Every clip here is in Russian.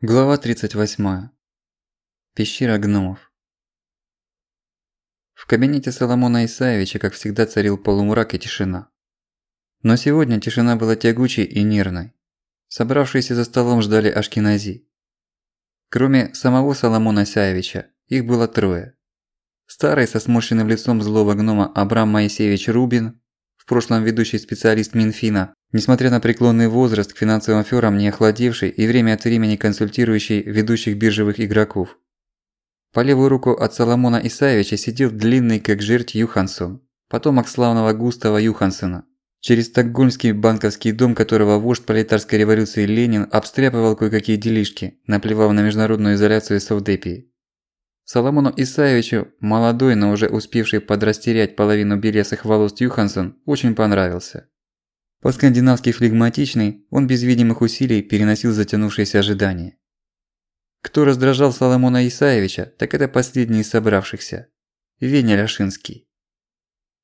Глава 38. Пещера гномов. В кабинете Соломона Исаевича, как всегда, царил полумрак и тишина. Но сегодня тишина была тягучей и нервной. Собравшиеся за столом ждали Ашкенази. Кроме самого Соломона Исаевича, их было трое. Старый со сморщенным лицом злого гнома Абрам Моисеевич Рубин, в прошлом ведущий специалист Минфина, Несмотря на преклонный возраст, к финансовым аферам не охладевший и время от времени консультирующий ведущих биржевых игроков. По левую руку от Соломона Исаевича сидел длинный как жерть Юхансон, потомок славного Густава Юхансона, через стокгольмский банковский дом которого вождь пролетарской революции Ленин обстряпывал кое-какие делишки, наплевав на международную изоляцию Совдепии. Соломону Исаевичу, молодой, но уже успевший подрастерять половину белесых волос Юхансон, очень понравился. По-скандинавски флегматичный, он без видимых усилий переносил затянувшееся ожидание. Кто раздражал Соломона Исаевича, так это последний из собравшихся. Веня Ляшинский.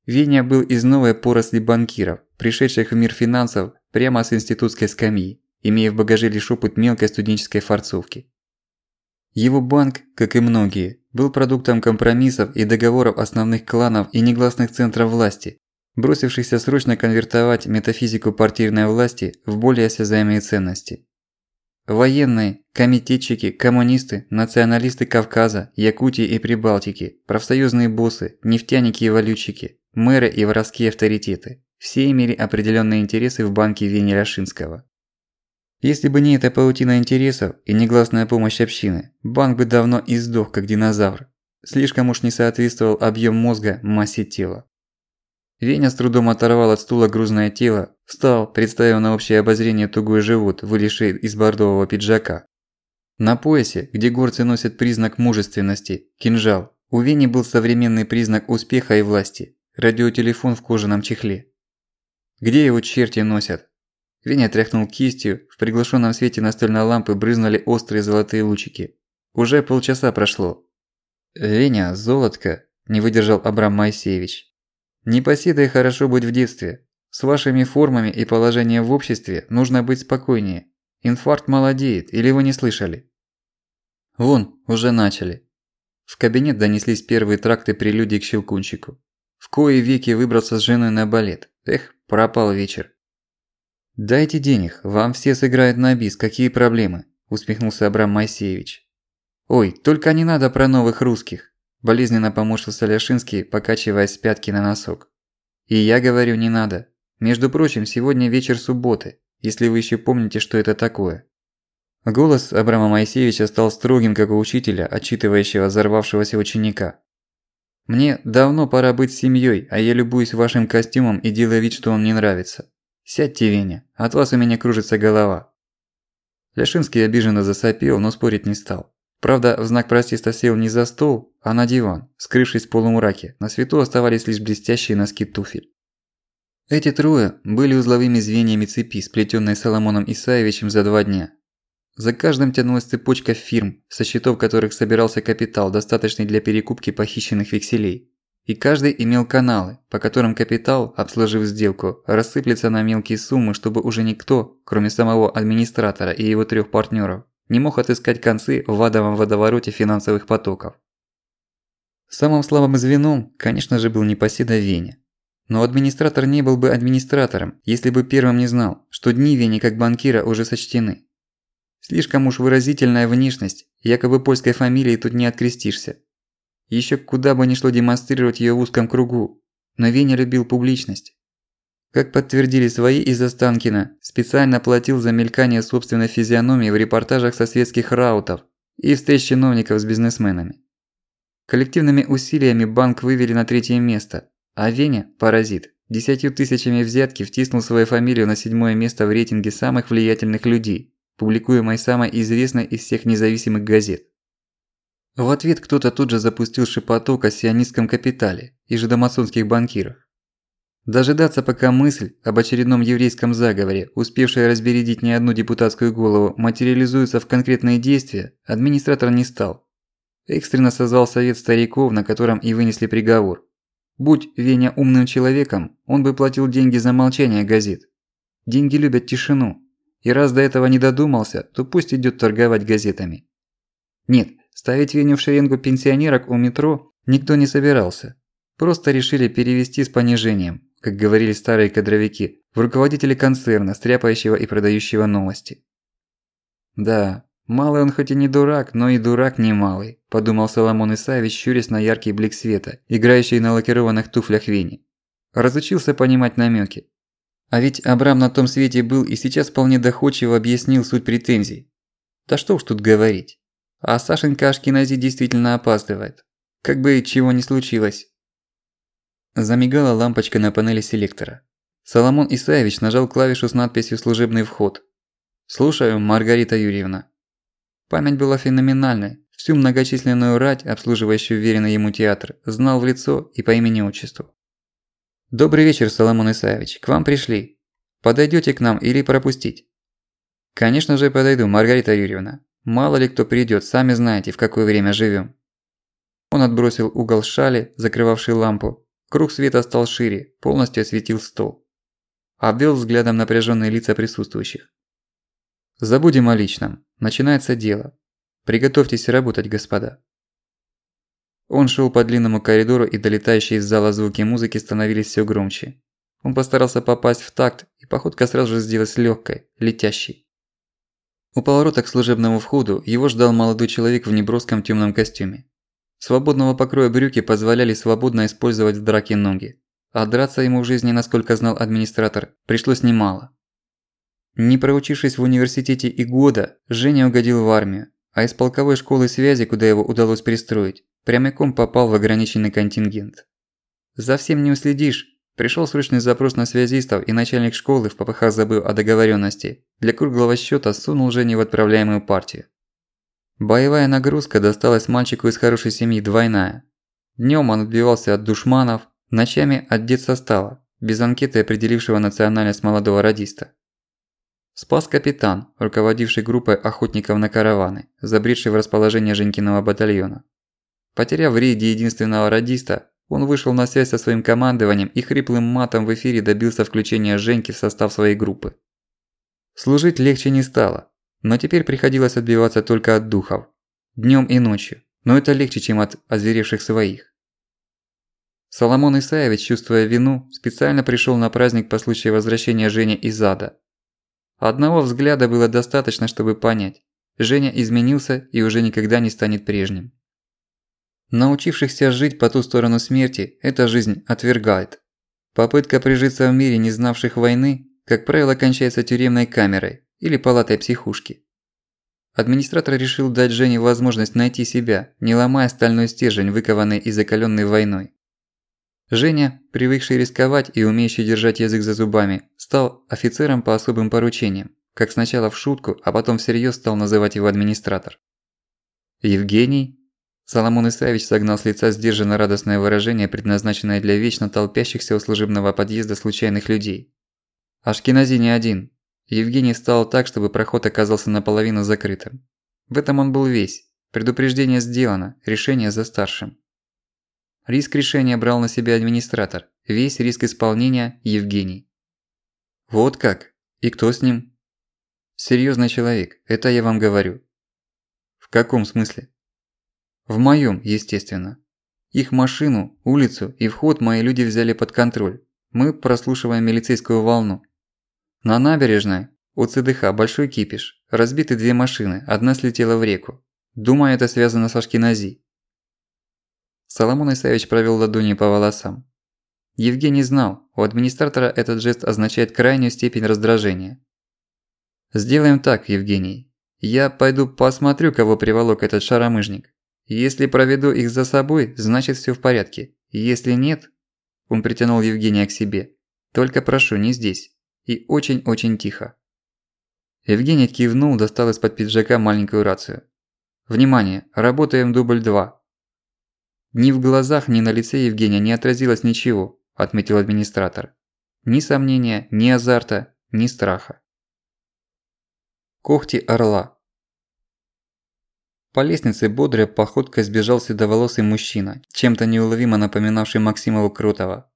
Веня был из новой поросли банкиров, пришедших в мир финансов прямо с институтской скамьи, имея в багаже лишь опыт мелкой студенческой форцовки. Его банк, как и многие, был продуктом компромиссов и договоров основных кланов и негласных центров власти, бросившихся срочно конвертовать метафизику партийной власти в более осязаемые ценности. Военные, комитетчики, коммунисты, националисты Кавказа, Якутии и Прибалтики, профсоюзные боссы, нефтяники и валютчики, мэры и воровские авторитеты – все имели определенные интересы в банке Вени Ляшинского. Если бы не эта паутина интересов и негласная помощь общины, банк бы давно издох как динозавр. Слишком уж не соответствовал объем мозга массе тела. Веня с трудом оторвал от стула грузное тело, встал, представив на общее обозрение тугой живот, вылезший из бордового пиджака. На поясе, где горцы носят признак мужественности – кинжал, у Вени был современный признак успеха и власти – радиотелефон в кожаном чехле. Где его черти носят? Веня тряхнул кистью, в приглушенном свете настольной лампы брызнули острые золотые лучики. Уже полчаса прошло. «Веня, золотко!» – не выдержал Абрам Моисеевич. Непоседой хорошо быть в детстве. С вашими формами и положением в обществе нужно быть спокойнее. Инфаркт молодеет, или вы не слышали? Вон, уже начали. В кабинет донеслись первые тракты прелюдий к Щелкунчику. В кои веки выбрался с женой на балет. Эх, пропал вечер. «Дайте денег, вам все сыграют на бис, какие проблемы?» – усмехнулся Абрам Моисеевич. «Ой, только не надо про новых русских. Болезненно поморщился Ляшинский, покачиваясь с пятки на носок. «И я говорю, не надо. Между прочим, сегодня вечер субботы, если вы еще помните, что это такое». Голос Абрама Моисеевича стал строгим, как у учителя, отчитывающего взорвавшегося ученика. «Мне давно пора быть семьей, а я любуюсь вашим костюмом и делаю вид, что он не нравится. Сядьте, Веня, от вас у меня кружится голова». Ляшинский обиженно засопел, но спорить не стал. Правда, в знак протеста сел не за стол, а на диван, скрывшись в полумраке. На свету оставались лишь блестящие носки туфель. Эти трое были узловыми звеньями цепи, сплетенной Соломоном Исаевичем за два дня. За каждым тянулась цепочка фирм, со счетов которых собирался капитал, достаточный для перекупки похищенных векселей. И каждый имел каналы, по которым капитал, обслужив сделку, рассыплется на мелкие суммы, чтобы уже никто, кроме самого администратора и его трех партнеров, не мог отыскать концы в адовом водовороте финансовых потоков. Самым слабым звеном, конечно же, был непоседа Веня. Но администратор не был бы администратором, если бы первым не знал, что дни Вени как банкира уже сочтены. Слишком уж выразительная внешность, якобы польской фамилии тут не открестишься. Еще куда бы ни шло демонстрировать её в узком кругу, но Веня любил публичность. Как подтвердили свои из Останкина, специально платил за мелькание собственной физиономии в репортажах со светских раутов и встреч чиновников с бизнесменами. Коллективными усилиями банк вывели на третье место, а Веня, паразит, десятью тысячами взятки втиснул свою фамилию на седьмое место в рейтинге самых влиятельных людей, публикуемой самой известной из всех независимых газет. В ответ кто-то тут же запустил шепоток о сионистском капитале и жидомасонских банкирах. Дожидаться, пока мысль об очередном еврейском заговоре, успевшая разбередить не одну депутатскую голову, материализуется в конкретные действия, администратор не стал. Экстренно созвал совет стариков, на котором и вынесли приговор. Будь Веня умным человеком, он бы платил деньги за молчание газет. Деньги любят тишину. И раз до этого не додумался, то пусть идет торговать газетами. Нет, ставить Веню в шеренгу пенсионерок у метро никто не собирался. Просто решили перевести с понижением, как говорили старые кадровики, в руководители концерна, стряпающего и продающего новости. Да, малый он хоть и не дурак, но и дурак не малый, подумал Соломон Исаевич, щурясь на яркий блик света, играющий на лакированных туфлях Вени. Разучился понимать намеки. А ведь Абрам на том свете был и сейчас вполне доходчиво объяснил суть претензий. Да что уж тут говорить. А Сашенька Ашкинази действительно опаздывает. Как бы чего ни случилось. Замигала лампочка на панели селектора. Соломон Исаевич нажал клавишу с надписью «Служебный вход». «Слушаю, Маргарита Юрьевна». Память была феноменальной. Всю многочисленную рать, обслуживающую уверенный ему театр, знал в лицо и по имени-отчеству. «Добрый вечер, Соломон Исаевич. К вам пришли. Подойдёте к нам или пропустить?» «Конечно же подойду, Маргарита Юрьевна. Мало ли кто придёт, сами знаете, в какое время живём». Он отбросил угол шали, закрывавший лампу. Круг света стал шире, полностью осветил стол. Обвел взглядом напряженные лица присутствующих. «Забудем о личном. Начинается дело. Приготовьтесь работать, господа». Он шел по длинному коридору, и долетающие из зала звуки музыки становились все громче. Он постарался попасть в такт, и походка сразу же сделалась легкой, летящей. У поворота к служебному входу его ждал молодой человек в неброском темном костюме. Свободного покроя брюки позволяли свободно использовать в драке ноги. А драться ему в жизни, насколько знал администратор, пришлось немало. Не проучившись в университете и года, Женя угодил в армию, а из полковой школы связи, куда его удалось пристроить, прямиком попал в ограниченный контингент. За всем не уследишь. Пришел срочный запрос на связистов, и начальник школы, в попыхах забыл о договоренности, для круглого счета сунул Жене в отправляемую партию. Боевая нагрузка досталась мальчику из хорошей семьи двойная. Днем он отбивался от душманов, ночами от детсостава, без анкеты определившего национальность молодого радиста. Спас капитан, руководивший группой охотников на караваны, забредший в расположение Женькиного батальона. Потеряв в рейде единственного радиста, он вышел на связь со своим командованием и хриплым матом в эфире добился включения Женьки в состав своей группы. Служить легче не стало, но теперь приходилось отбиваться только от духов. Днём и ночью, но это легче, чем от озверевших своих. Соломон Исаевич, чувствуя вину, специально пришёл на праздник по случаю возвращения Жени из ада. Одного взгляда было достаточно, чтобы понять. Женя изменился и уже никогда не станет прежним. Научившихся жить по ту сторону смерти, эта жизнь отвергает. Попытка прижиться в мире, не знавших войны, как правило, кончается тюремной камерой или палатой психушки. Администратор решил дать Жене возможность найти себя, не ломая стальной стержень, выкованный и закалённый войной. Женя, привыкший рисковать и умеющий держать язык за зубами, стал офицером по особым поручениям, как сначала в шутку, а потом всерьёз стал называть его администратор. Евгений Соломон Исаевич согнал с лица сдержанно радостное выражение, предназначенное для вечно толпящихся у служебного подъезда случайных людей. Ашкенази не один. Евгений встал так, чтобы проход оказался наполовину закрытым. В этом он был весь. Предупреждение сделано, решение за старшим. Риск решения брал на себя администратор, весь риск исполнения – Евгений. Вот как? И кто с ним? Серьёзный человек, это я вам говорю. В каком смысле? В моем, естественно. Их машину, улицу и вход мои люди взяли под контроль. Мы прослушиваем милицейскую волну. На набережной, у ЦДХ большой кипиш. Разбиты две машины, одна слетела в реку. Думаю, это связано с Ашкенази. Соломон Исаевич провел ладони по волосам. Евгений знал, у администратора этот жест означает крайнюю степень раздражения. «Сделаем так, Евгений. Я пойду посмотрю, кого приволок этот шаромыжник. Если проведу их за собой, значит всё в порядке. Если нет, он притянул Евгения к себе. Только прошу, не здесь. И очень-очень тихо. Евгений кивнул, достал из-под пиджака маленькую рацию. Внимание, работаем дубль 2. Ни в глазах, ни на лице Евгения не отразилось ничего, отметил администратор. Ни сомнения, ни азарта, ни страха. Когти орла. По лестнице бодрой походкой сбежал седоволосый мужчина, чем-то неуловимо напоминавший Максимову Крутого.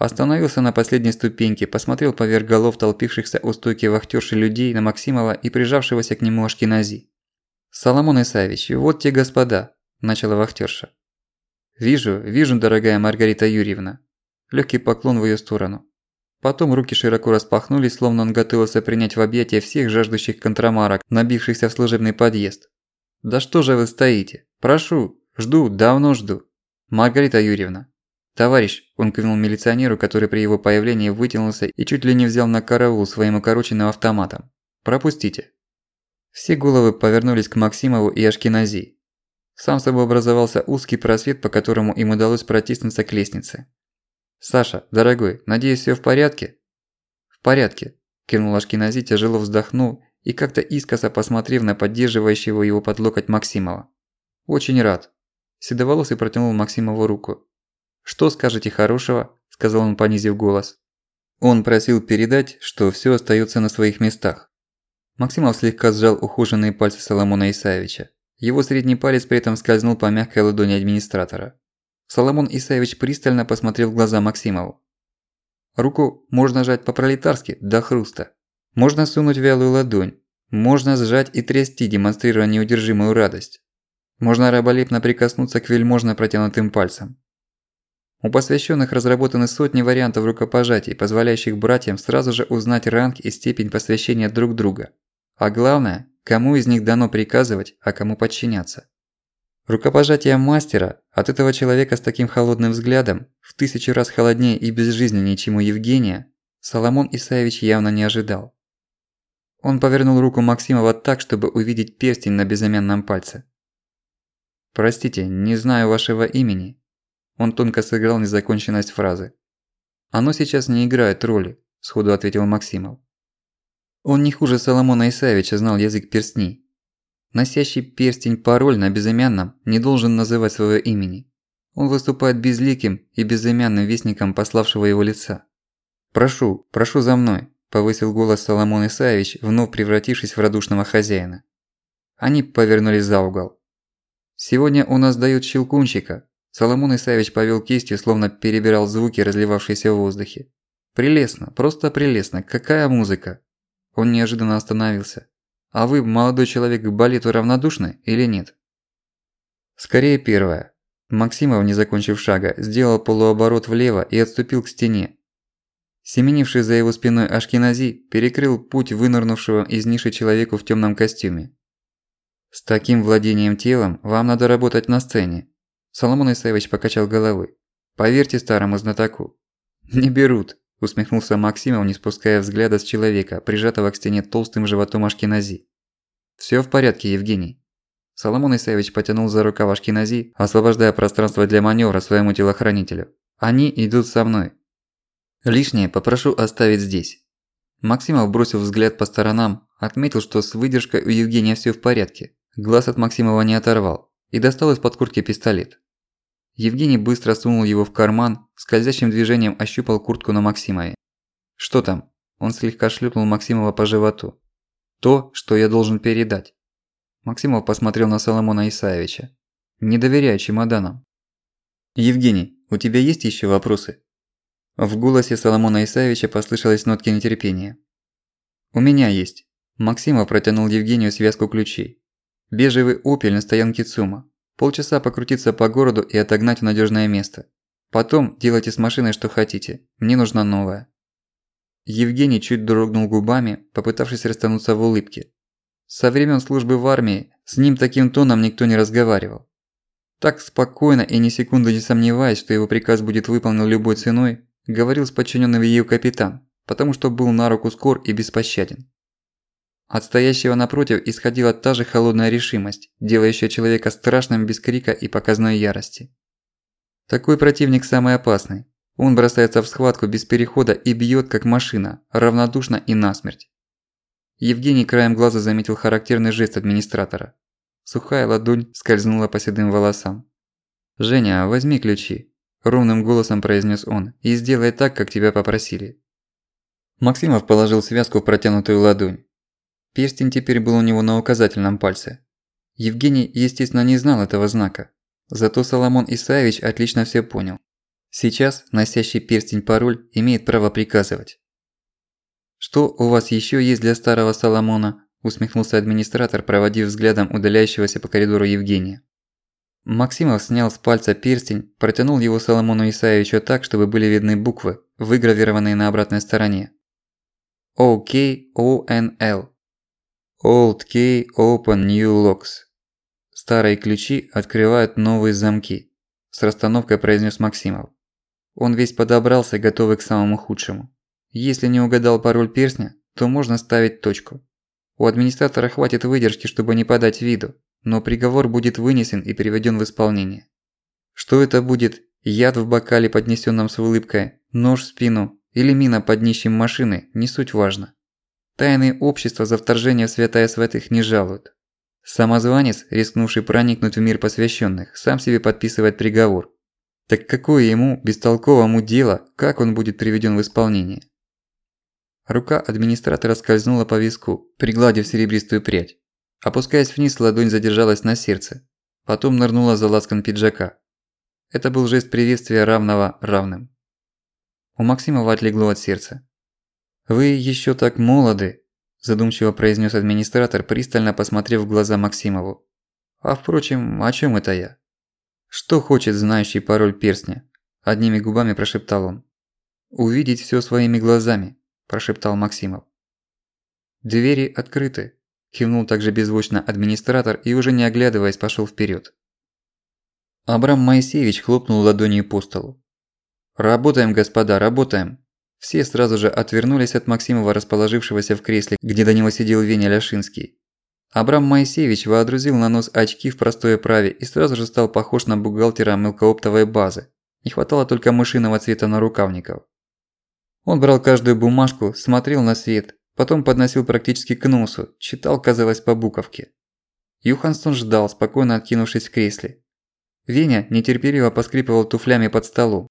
Остановился на последней ступеньке, посмотрел поверх голов толпившихся у стойки вахтёрши людей на Максимова и прижавшегося к нему Ашкенази. «Соломон Исаевич, вот те господа», – начала вахтёрша. «Вижу, вижу, дорогая Маргарита Юрьевна». Лёгкий поклон в её сторону. Потом руки широко распахнулись, словно он готовился принять в объятия всех жаждущих контрамарок, набившихся в служебный подъезд. «Да что же вы стоите? Прошу, жду, давно жду. Маргарита Юрьевна, «Товарищ!» – он кивнул милиционеру, который при его появлении вытянулся и чуть ли не взял на караул своим укороченным автоматом. «Пропустите!» Все головы повернулись к Максимову и Ашкенази. Сам собой образовался узкий просвет, по которому им удалось протиснуться к лестнице. «Саша, дорогой, надеюсь, всё в порядке?» «В порядке», – кивнул Ашкенази, тяжело вздохнул и как-то искоса посмотрев на поддерживающего его под локоть Максимова. «Очень рад». Седоволосый протянул Максимову руку. «Что скажете хорошего?» – сказал он, понизив голос. Он просил передать, что всё остаётся на своих местах. Максимов слегка сжал ухоженные пальцы Соломона Исаевича. Его средний палец при этом скользнул по мягкой ладони администратора. Соломон Исаевич пристально посмотрел в глаза Максимову. Руку можно сжать по-пролетарски до хруста. Можно сунуть вялую ладонь. Можно сжать и трясти, демонстрируя неудержимую радость. Можно раболепно прикоснуться к вельможно протянутым пальцам. У посвященных разработаны сотни вариантов рукопожатий, позволяющих братьям сразу же узнать ранг и степень посвящения друг друга. А главное, кому из них дано приказывать, а кому подчиняться. Рукопожатие мастера от этого человека с таким холодным взглядом, в тысячу раз холоднее и безжизненнее, чем у Евгения, Соломон Исаевич явно не ожидал. Он повернул руку Максимова так, чтобы увидеть перстень на безымянном пальце. «Простите, не знаю вашего имени», он тонко сыграл незаконченность фразы. «Оно сейчас не играет роли», – сходу ответил Максимов. Он не хуже Соломона Исаевича знал язык перстней. Носящий перстень пароль на безымянном не должен называть своего имени. Он выступает безликим и безымянным вестником пославшего его лица. «Прошу, прошу за мной», – повысил голос Соломон Исаевич, вновь превратившись в радушного хозяина. Они повернулись за угол. «Сегодня у нас дают щелкунчика», Соломон Исаевич повел кистью, словно перебирал звуки, разливавшиеся в воздухе. «Прелестно, просто прелестно. Какая музыка!» Он неожиданно остановился. «А вы, молодой человек, к балету равнодушны или нет?» Скорее первое. Максимов, не закончив шага, сделал полуоборот влево и отступил к стене. Семенивший за его спиной Ашкенази перекрыл путь вынырнувшего из ниши человеку в тёмном костюме. «С таким владением телом вам надо работать на сцене», Соломон Исаевич покачал головой. «Поверьте старому знатоку». «Не берут», – усмехнулся Максимов, не спуская взгляда с человека, прижатого к стене толстым животом Ашкенази. «Всё в порядке, Евгений». Соломон Исаевич потянул за рукав Ашкенази, освобождая пространство для маневра своему телохранителю. «Они идут со мной». «Лишнее попрошу оставить здесь». Максимов бросил взгляд по сторонам, отметил, что с выдержкой у Евгения всё в порядке. Глаз от Максимова не оторвал и достал из-под куртки пистолет. Евгений быстро сунул его в карман, скользящим движением ощупал куртку на Максимове. «Что там?» Он слегка шлепнул Максимова по животу. «То, что я должен передать». Максимов посмотрел на Соломона Исаевича. «Не доверяю чемоданам». «Евгений, у тебя есть еще вопросы?» В голосе Соломона Исаевича послышалось нотки нетерпения. «У меня есть». Максимов протянул Евгению связку ключей. Бежевый «Опель» на стоянке ЦУМа. Полчаса покрутиться по городу и отогнать в надежное место. Потом делайте с машиной что хотите. Мне нужна новая. Евгений чуть дрогнул губами, попытавшись растянуться в улыбке. Со времен службы в армии с ним таким тоном никто не разговаривал. Так спокойно и ни секунды не сомневаясь, что его приказ будет выполнен любой ценой, говорил с подчиненным ее капитан, потому что был на руку скор и беспощаден. От стоящего напротив исходила та же холодная решимость, делающая человека страшным без крика и показной ярости. Такой противник самый опасный. Он бросается в схватку без перехода и бьет как машина, равнодушно и насмерть. Евгений краем глаза заметил характерный жест администратора. Сухая ладонь скользнула по седым волосам. «Женя, возьми ключи», – ровным голосом произнес он, – «и сделай так, как тебя попросили». Максимов положил связку в протянутую ладонь. Перстень теперь был у него на указательном пальце. Евгений, естественно, не знал этого знака. Зато Соломон Исаевич отлично все понял. Сейчас носящий перстень пароль имеет право приказывать. «Что у вас еще есть для старого Соломона?» – усмехнулся администратор, проводив взглядом удаляющегося по коридору Евгения. Максимов снял с пальца перстень, протянул его Соломону Исаевичу так, чтобы были видны буквы, выгравированные на обратной стороне. O-K-O-N-L Old Key Open New Locks Старые ключи открывают новые замки, с расстановкой произнес Максимов. Он весь подобрался, готовый к самому худшему. Если не угадал пароль перстня, то можно ставить точку. У администратора хватит выдержки, чтобы не подать виду, но приговор будет вынесен и приведен в исполнение. Что это будет? Яд в бокале, поднесенном с улыбкой, нож в спину или мина под днищем машины, не суть важно. Тайные общества за вторжение в святая святых не жалуют. Самозванец, рискнувший проникнуть в мир посвященных, сам себе подписывает приговор. Так какое ему, бестолковому дело, как он будет приведен в исполнение? Рука администратора скользнула по виску, пригладив серебристую прядь. Опускаясь вниз, ладонь задержалась на сердце. Потом нырнула за ласкан пиджака. Это был жест приветствия равного равным. У Максимова отлегло от сердца. «Вы еще так молоды», – задумчиво произнес администратор, пристально посмотрев в глаза Максимову. «А впрочем, о чем это я?» «Что хочет знающий пароль перстня?» – одними губами прошептал он. «Увидеть все своими глазами», – прошептал Максимов. «Двери открыты», – кивнул также беззвучно администратор и уже не оглядываясь пошел вперед. Абрам Моисеевич хлопнул ладонью по столу. «Работаем, господа, работаем!» Все сразу же отвернулись от Максимова, расположившегося в кресле, где до него сидел Веня Ляшинский. Абрам Моисеевич водрузил на нос очки в простой оправе и сразу же стал похож на бухгалтера мелкооптовой базы. Не хватало только мышиного цвета на рукавников. Он брал каждую бумажку, смотрел на свет, потом подносил практически к носу, читал, казалось, по буковке. Юханстон ждал, спокойно откинувшись в кресле. Веня нетерпеливо поскрипывал туфлями под столом.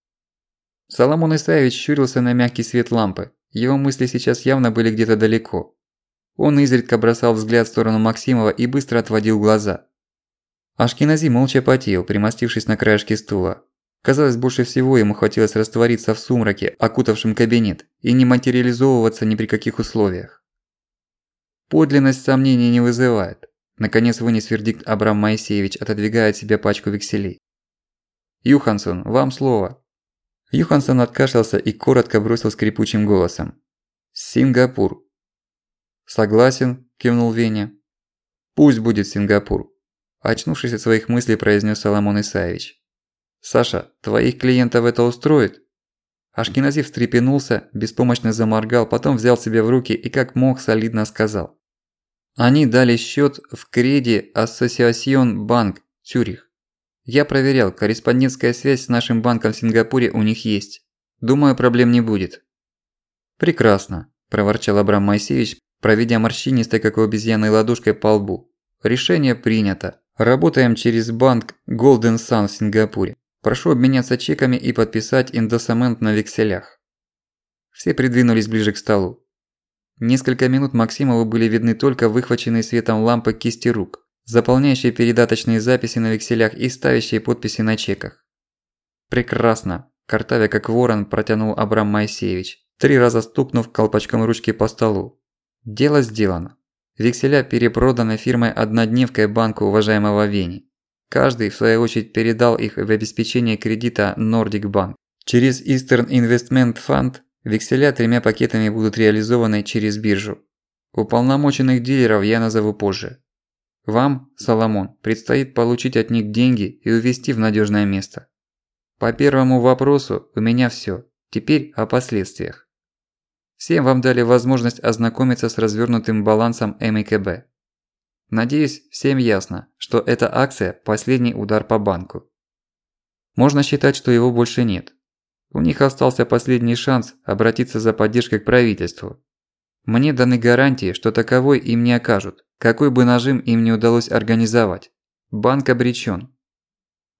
Соломон Исаевич щурился на мягкий свет лампы. Его мысли сейчас явно были где-то далеко. Он изредка бросал взгляд в сторону Максимова и быстро отводил глаза. Ашкинази молча потел, примостившись на краешке стула. Казалось, больше всего ему хотелось раствориться в сумраке, окутавшем кабинет, и не материализовываться ни при каких условиях. Подлинность сомнений не вызывает. Наконец вынес вердикт Абрам Моисеевич, отодвигая от себя пачку векселей. «Юхансон, вам слово», Юхансон откашлялся и коротко бросил скрипучим голосом. «Сингапур». «Согласен», – кивнул Веня. «Пусть будет Сингапур», – очнувшись от своих мыслей, произнес Соломон Исаевич. «Саша, твоих клиентов это устроит?» Ашкинази встрепенулся, беспомощно заморгал, потом взял себя в руки и как мог солидно сказал. «Они дали счет в Креди Ассоциацион Банк, Цюрих. Я проверял, корреспондентская связь с нашим банком в Сингапуре у них есть. Думаю, проблем не будет. Прекрасно, проворчал Абрам Моисеевич, проведя морщинистой, как у обезьяны, ладошкой по лбу. Решение принято. Работаем через банк Golden Sun в Сингапуре. Прошу обменяться чеками и подписать индосамент на векселях. Все придвинулись ближе к столу. Несколько минут Максимову были видны только выхваченные светом лампы кисти рук заполняющие передаточные записи на векселях и ставящие подписи на чеках. «Прекрасно!» – картавя как ворон протянул Абрам Моисеевич, три раза стукнув колпачком ручки по столу. «Дело сделано. Векселя перепроданы фирмой «Однодневкой» банку уважаемого Вени. Каждый, в свою очередь, передал их в обеспечение кредита Nordic Bank. Через Eastern Investment Fund векселя тремя пакетами будут реализованы через биржу. Уполномоченных дилеров я назову позже. Вам, Соломон, предстоит получить от них деньги и увезти в надежное место. По первому вопросу у меня все. Теперь о последствиях. Всем вам дали возможность ознакомиться с развернутым балансом МКБ. Надеюсь, всем ясно, что эта акция – последний удар по банку. Можно считать, что его больше нет. У них остался последний шанс обратиться за поддержкой к правительству. Мне даны гарантии, что таковой им не окажут, какой бы нажим им не удалось организовать. Банк обречен.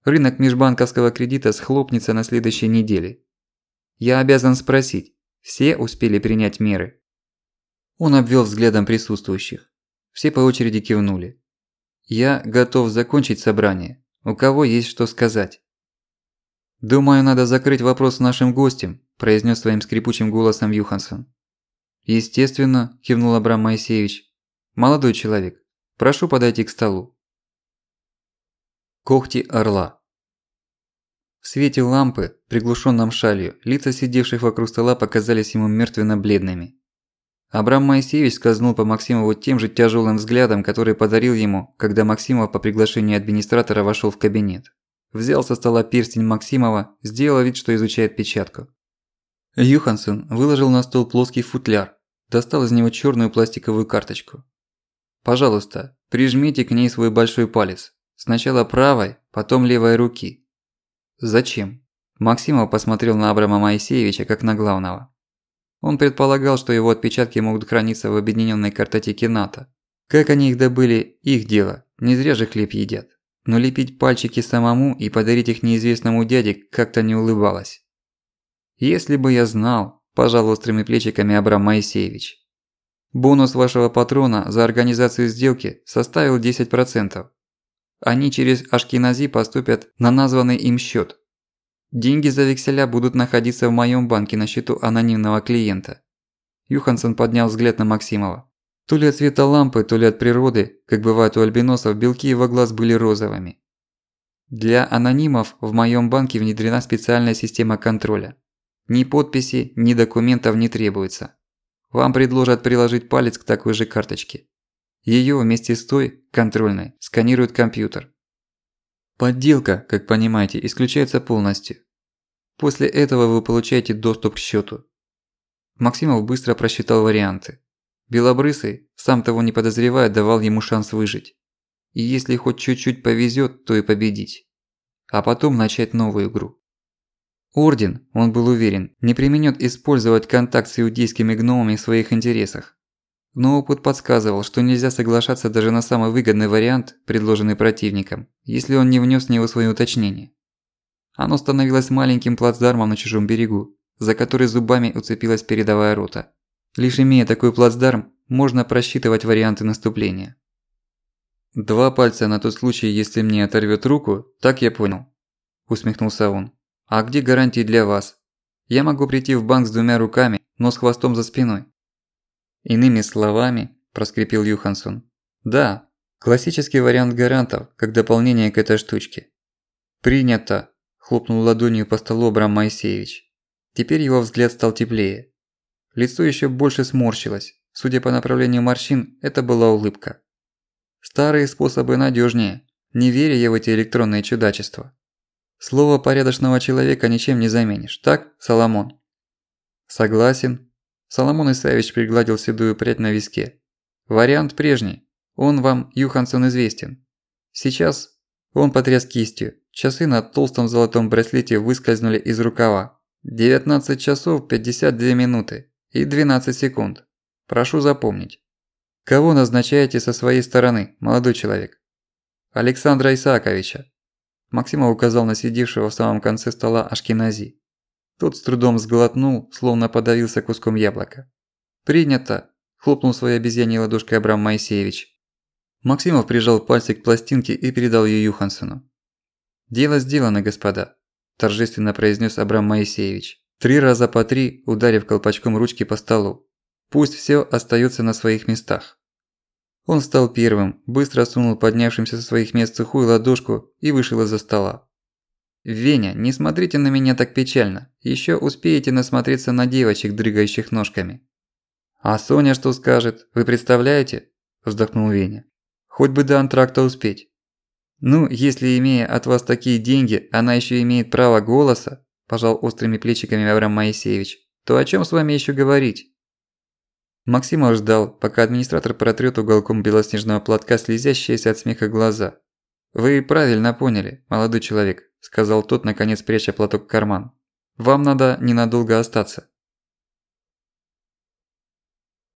Рынок межбанковского кредита схлопнется на следующей неделе. Я обязан спросить, все успели принять меры? Он обвел взглядом присутствующих. Все по очереди кивнули. Я готов закончить собрание. У кого есть что сказать? «Думаю, надо закрыть вопрос с нашим гостем», – произнес своим скрипучим голосом Юхансон. «Естественно», – кивнул Абрам Моисеевич. «Молодой человек, прошу подойти к столу». Когти орла В свете лампы, приглушенном шалью, лица сидевших вокруг стола показались ему мертвенно-бледными. Абрам Моисеевич скользнул по Максимову тем же тяжелым взглядом, который подарил ему, когда Максимов по приглашению администратора вошел в кабинет. Взял со стола перстень Максимова, сделал вид, что изучает печатку. Юхансон выложил на стол плоский футляр, достал из него черную пластиковую карточку. «Пожалуйста, прижмите к ней свой большой палец. Сначала правой, потом левой руки». «Зачем?» Максимов посмотрел на Абрама Моисеевича как на главного. Он предполагал, что его отпечатки могут храниться в объединенной картотеке НАТО. Как они их добыли – их дело, не зря же хлеб едят. Но лепить пальчики самому и подарить их неизвестному дяде как-то не улыбалось. «Если бы я знал», – пожал острыми плечиками Абрам Моисеевич. «Бонус вашего патрона за организацию сделки составил 10%. Они через Ашкенази поступят на названный им счет. Деньги за векселя будут находиться в моем банке на счету анонимного клиента. Юхансон поднял взгляд на Максимова. То ли от цвета лампы, то ли от природы, как бывает у альбиносов, белки его глаз были розовыми. Для анонимов в моем банке внедрена специальная система контроля. Ни подписи, ни документов не требуется. Вам предложат приложить палец к такой же карточке. Её вместе с той, контрольной, сканирует компьютер. Подделка, как понимаете, исключается полностью. После этого вы получаете доступ к счету. Максимов быстро просчитал варианты. Белобрысый, сам того не подозревая, давал ему шанс выжить. И если хоть чуть-чуть повезет, то и победить. А потом начать новую игру. Орден, он был уверен, не применет использовать контакт с иудейскими гномами в своих интересах. Но опыт подсказывал, что нельзя соглашаться даже на самый выгодный вариант, предложенный противником, если он не внес в него свои уточнения. Оно становилось маленьким плацдармом на чужом берегу, за который зубами уцепилась передовая рота. Лишь имея такой плацдарм, можно просчитывать варианты наступления. «Два пальца на тот случай, если мне оторвет руку, так я понял», – усмехнулся он. «А где гарантии для вас? Я могу прийти в банк с двумя руками, но с хвостом за спиной. Иными словами, проскрипел Юхансон. Да, классический вариант гарантов, как дополнение к этой штучке. Принято, хлопнул ладонью по столу Абрам Моисеевич. Теперь его взгляд стал теплее. Лицо еще больше сморщилось. Судя по направлению морщин, это была улыбка. Старые способы надежнее. Не веря я в эти электронные чудачества. Слово порядочного человека ничем не заменишь, так, Соломон? Согласен, Соломон Исаевич пригладил седую прядь на виске. Вариант прежний. Он вам, Юхансон, известен. Сейчас он потряс кистью. Часы на толстом золотом браслете выскользнули из рукава. 19 часов 52 минуты и 12 секунд. Прошу запомнить. Кого назначаете со своей стороны, молодой человек? Александра Исааковича. Максимов указал на сидевшего в самом конце стола Ашкенази. Тот с трудом сглотнул, словно подавился куском яблока. «Принято!» – хлопнул своей обезьяньей ладошкой Абрам Моисеевич. Максимов прижал пальцы к пластинке и передал ее Юхансону. «Дело сделано, господа», – торжественно произнес Абрам Моисеевич, три раза по три ударив колпачком ручки по столу. «Пусть все остается на своих местах». Он встал первым, быстро сунул поднявшимся со своих мест сухую ладошку и вышел из-за стола. «Веня, не смотрите на меня так печально. Еще успеете насмотреться на девочек, дрыгающих ножками». «А Соня что скажет? Вы представляете?» – вздохнул Веня. «Хоть бы до антракта успеть». «Ну, если, имея от вас такие деньги, она еще имеет право голоса», – пожал острыми плечиками Авраам Моисеевич, – «то о чем с вами еще говорить?» Максимов ждал, пока администратор протрёт уголком белоснежного платка слезящиеся от смеха глаза. «Вы правильно поняли, молодой человек. – сказал тот, наконец пряча платок в карман. «Вам надо ненадолго остаться.